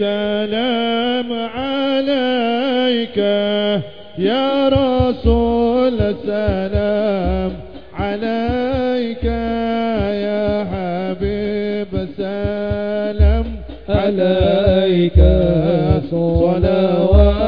السلام عليك يا رسول السلام عليك يا حبيب السلام عليك صلوات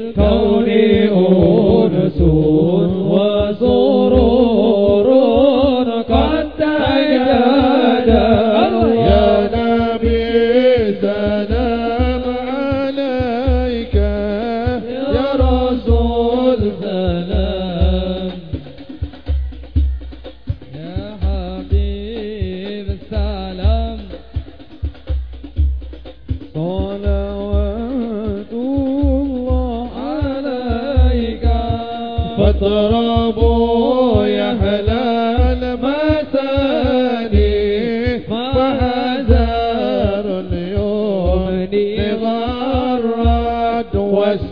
Saudi Order اضربوا يا هلا المثاني فهذر اليوم لغرد واستذيعوا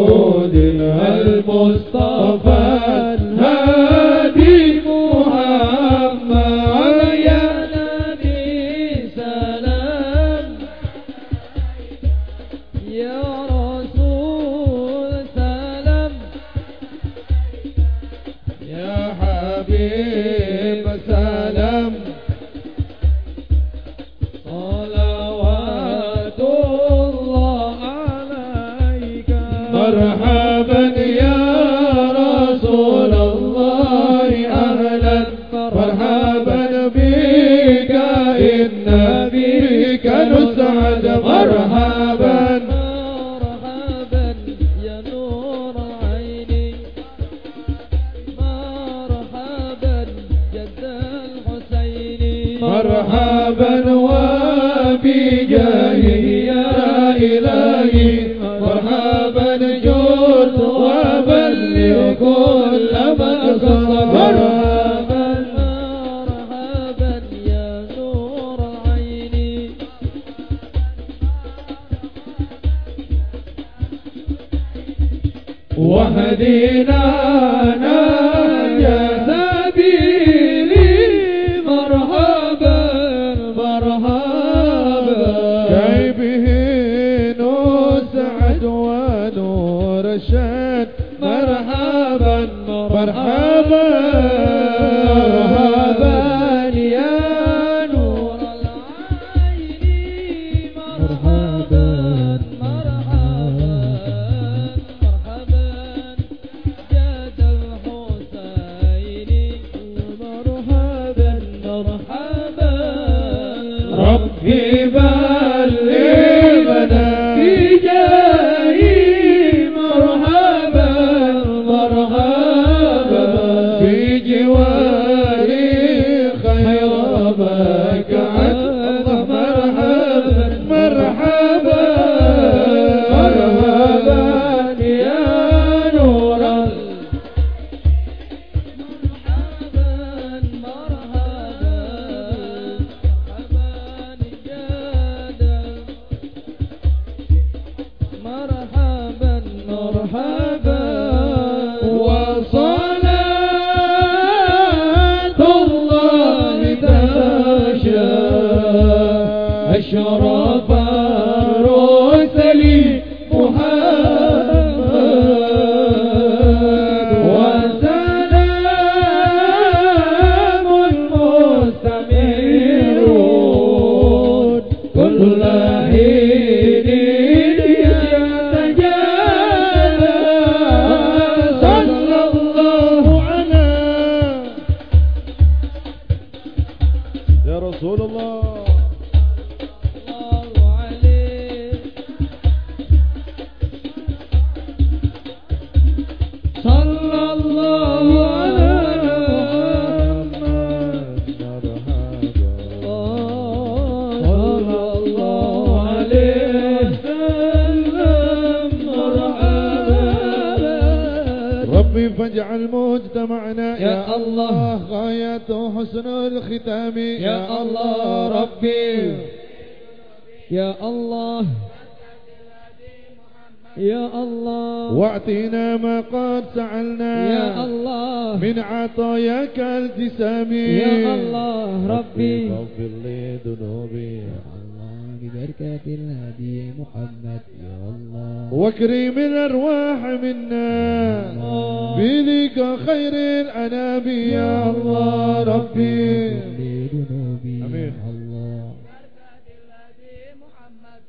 إلهي مرحبا جود وبلغ كل من صبر وهدينا نجاح نور الشد مرحبا مرحبا, مرحبا ربي فاجعل مجتمعنا يا يا الله. الله غايته حسن الختام. يا الله ربي. يا الله. يا الله. واعطنا ما قد سعلنا يا الله. من عطاياك الجسام يا الله ربي. فاغفر لي ذنوبي. الله ببركة الهدي محمد. يا الله. واكرم الأرواح منا. بذيك خير الانام يا الله ربي ذنوبي آمين. يا الله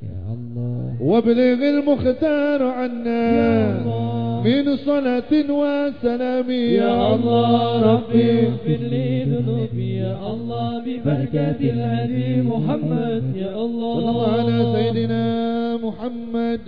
يا الله وابلغ المختار عنا يا الله. من صلاة وسلام يا الله ربي اغفر لي ذنوبي يا الله ببركة الهدي محمد يا الله صلى الله على سيدنا محمد